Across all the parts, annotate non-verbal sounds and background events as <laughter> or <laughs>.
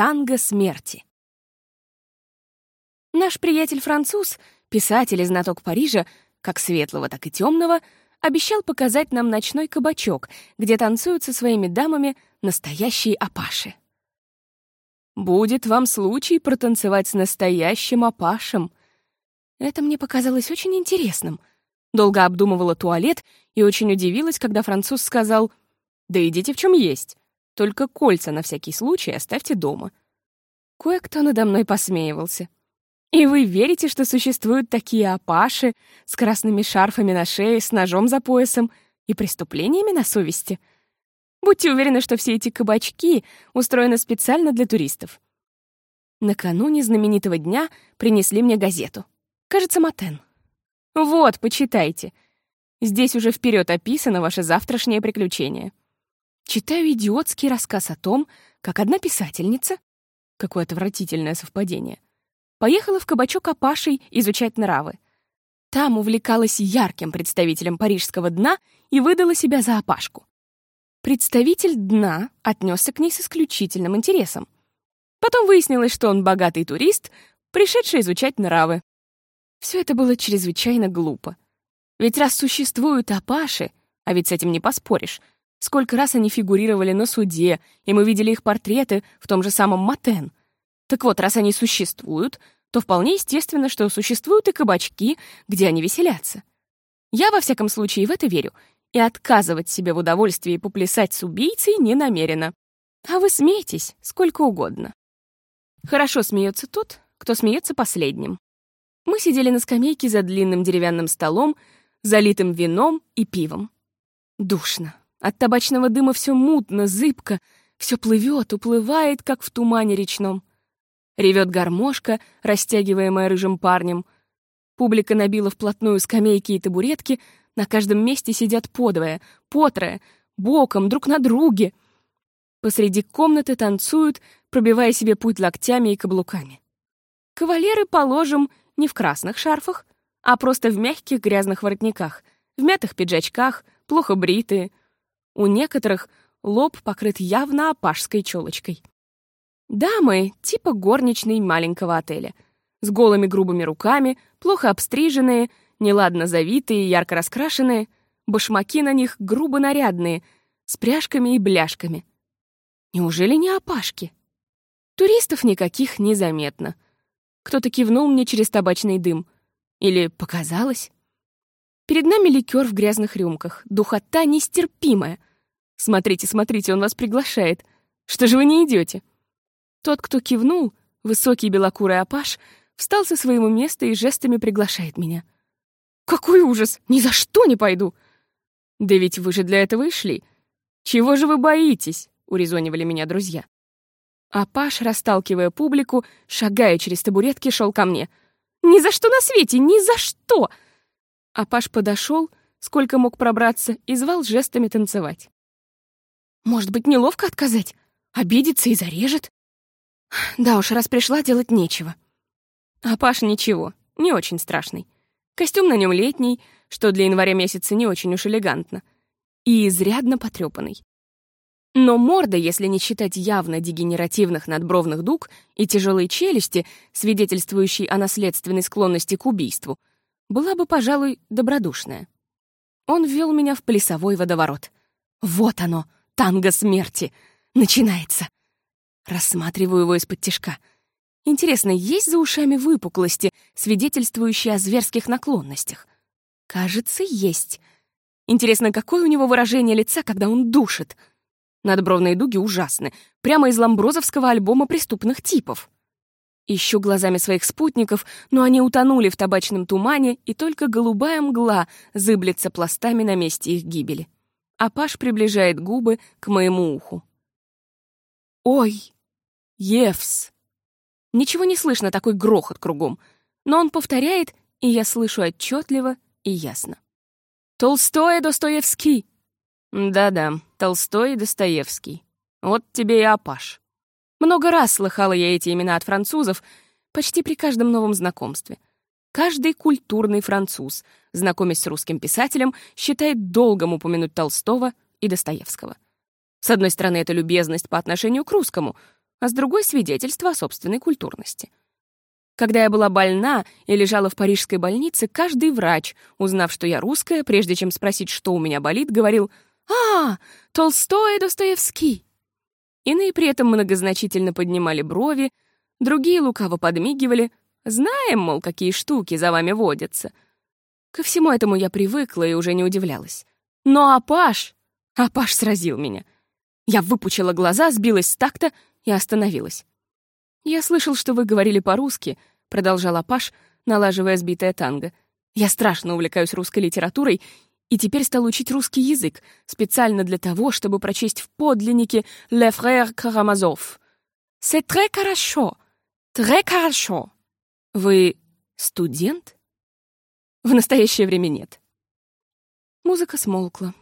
Танго смерти. Наш приятель-француз, писатель и знаток Парижа, как светлого, так и темного, обещал показать нам ночной кабачок, где танцуют со своими дамами настоящие апаши. «Будет вам случай протанцевать с настоящим апашем». Это мне показалось очень интересным. Долго обдумывала туалет и очень удивилась, когда француз сказал «Да идите в чем есть, только кольца на всякий случай оставьте дома». Кое-кто надо мной посмеивался. И вы верите, что существуют такие апаши с красными шарфами на шее, с ножом за поясом и преступлениями на совести? Будьте уверены, что все эти кабачки устроены специально для туристов. Накануне знаменитого дня принесли мне газету. Кажется, Матен. Вот, почитайте. Здесь уже вперед описано ваше завтрашнее приключение. Читаю идиотский рассказ о том, как одна писательница... Какое отвратительное совпадение — поехала в кабачок Апашей изучать нравы. Там увлекалась ярким представителем парижского дна и выдала себя за Апашку. Представитель дна отнесся к ней с исключительным интересом. Потом выяснилось, что он богатый турист, пришедший изучать нравы. Все это было чрезвычайно глупо. Ведь раз существуют Апаши, а ведь с этим не поспоришь, сколько раз они фигурировали на суде, и мы видели их портреты в том же самом Матен — так вот, раз они существуют, то вполне естественно, что существуют и кабачки, где они веселятся. Я, во всяком случае, в это верю, и отказывать себе в удовольствии поплясать с убийцей не намерена. А вы смеетесь сколько угодно. Хорошо смеется тот, кто смеется последним. Мы сидели на скамейке за длинным деревянным столом, залитым вином и пивом. Душно. От табачного дыма все мутно, зыбко, все плывет, уплывает, как в тумане речном. Ревет гармошка, растягиваемая рыжим парнем. Публика набила вплотную скамейки и табуретки, на каждом месте сидят подвое, потрое, боком, друг на друге. Посреди комнаты танцуют, пробивая себе путь локтями и каблуками. Кавалеры, положим, не в красных шарфах, а просто в мягких грязных воротниках, в мятых пиджачках, плохо бритые. У некоторых лоб покрыт явно опашской челочкой. Дамы типа горничной маленького отеля. С голыми грубыми руками, плохо обстриженные, неладно завитые, ярко раскрашенные, башмаки на них грубо нарядные, с пряжками и бляшками. Неужели не опашки? Туристов никаких незаметно. Кто-то кивнул мне через табачный дым. Или показалось? Перед нами ликер в грязных рюмках. Духота нестерпимая. Смотрите, смотрите, он вас приглашает. Что же вы не идете? Тот, кто кивнул, высокий белокурый апаш, встал со своего места и жестами приглашает меня. «Какой ужас! Ни за что не пойду!» «Да ведь вы же для этого и шли. Чего же вы боитесь?» — урезонивали меня друзья. Апаш, расталкивая публику, шагая через табуретки, шел ко мне. «Ни за что на свете! Ни за что!» Апаш подошел, сколько мог пробраться, и звал жестами танцевать. «Может быть, неловко отказать? Обидится и зарежет?» Да уж, раз пришла, делать нечего. А Паша ничего, не очень страшный. Костюм на нем летний, что для января месяца не очень уж элегантно, и изрядно потрепанный. Но морда, если не считать явно дегенеративных надбровных дуг и тяжелой челюсти, свидетельствующей о наследственной склонности к убийству, была бы, пожалуй, добродушная. Он ввел меня в плясовой водоворот. Вот оно, танго смерти, начинается. Рассматриваю его из-под тишка. Интересно, есть за ушами выпуклости, свидетельствующие о зверских наклонностях? Кажется, есть. Интересно, какое у него выражение лица, когда он душит? Надбровные дуги ужасны, прямо из ламброзовского альбома преступных типов. Ищу глазами своих спутников, но они утонули в табачном тумане, и только голубая мгла зыблется пластами на месте их гибели. А Паш приближает губы к моему уху. «Ой! Евс!» Ничего не слышно, такой грохот кругом. Но он повторяет, и я слышу отчетливо и ясно. «Толстой и Достоевский!» «Да-да, Толстой и Достоевский. Вот тебе и Апаш». Много раз слыхала я эти имена от французов, почти при каждом новом знакомстве. Каждый культурный француз, знакомясь с русским писателем, считает долгом упомянуть Толстого и Достоевского — с одной стороны, это любезность по отношению к русскому, а с другой — свидетельство о собственной культурности. Когда я была больна и лежала в парижской больнице, каждый врач, узнав, что я русская, прежде чем спросить, что у меня болит, говорил «А, Толстой и Достоевский». Иные при этом многозначительно поднимали брови, другие лукаво подмигивали. Знаем, мол, какие штуки за вами водятся. Ко всему этому я привыкла и уже не удивлялась. Но Апаш... Апаш сразил меня. Я выпучила глаза, сбилась с такта и остановилась. «Я слышал, что вы говорили по-русски», — продолжал Апаш, налаживая сбитое танго. «Я страшно увлекаюсь русской литературой и теперь стал учить русский язык специально для того, чтобы прочесть в подлиннике «Le frère Karamazov». «C'est très хорошо, très хорошо». Вы студент? В настоящее время нет. Музыка смолкла.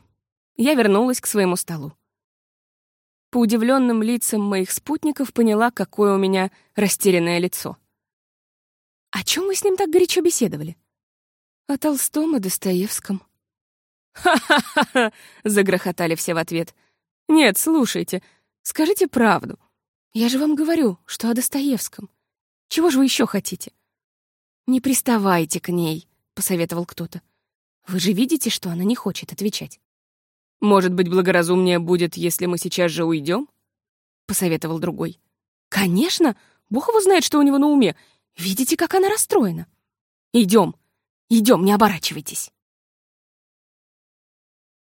Я вернулась к своему столу. По удивленным лицам моих спутников поняла, какое у меня растерянное лицо. О чем мы с ним так горячо беседовали? О Толстом и Достоевском. «Ха-ха-ха!» <laughs> — загрохотали все в ответ. «Нет, слушайте, скажите правду. Я же вам говорю, что о Достоевском. Чего же вы еще хотите?» «Не приставайте к ней», — посоветовал кто-то. «Вы же видите, что она не хочет отвечать». «Может быть, благоразумнее будет, если мы сейчас же уйдем?» — посоветовал другой. «Конечно! Бог его знает, что у него на уме. Видите, как она расстроена. Идем, идем, не оборачивайтесь».